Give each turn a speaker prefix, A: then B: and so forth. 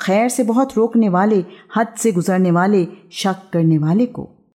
A: खैर से बहुत रोकने वाले हद से गुजरने वाले शक करने वाले को।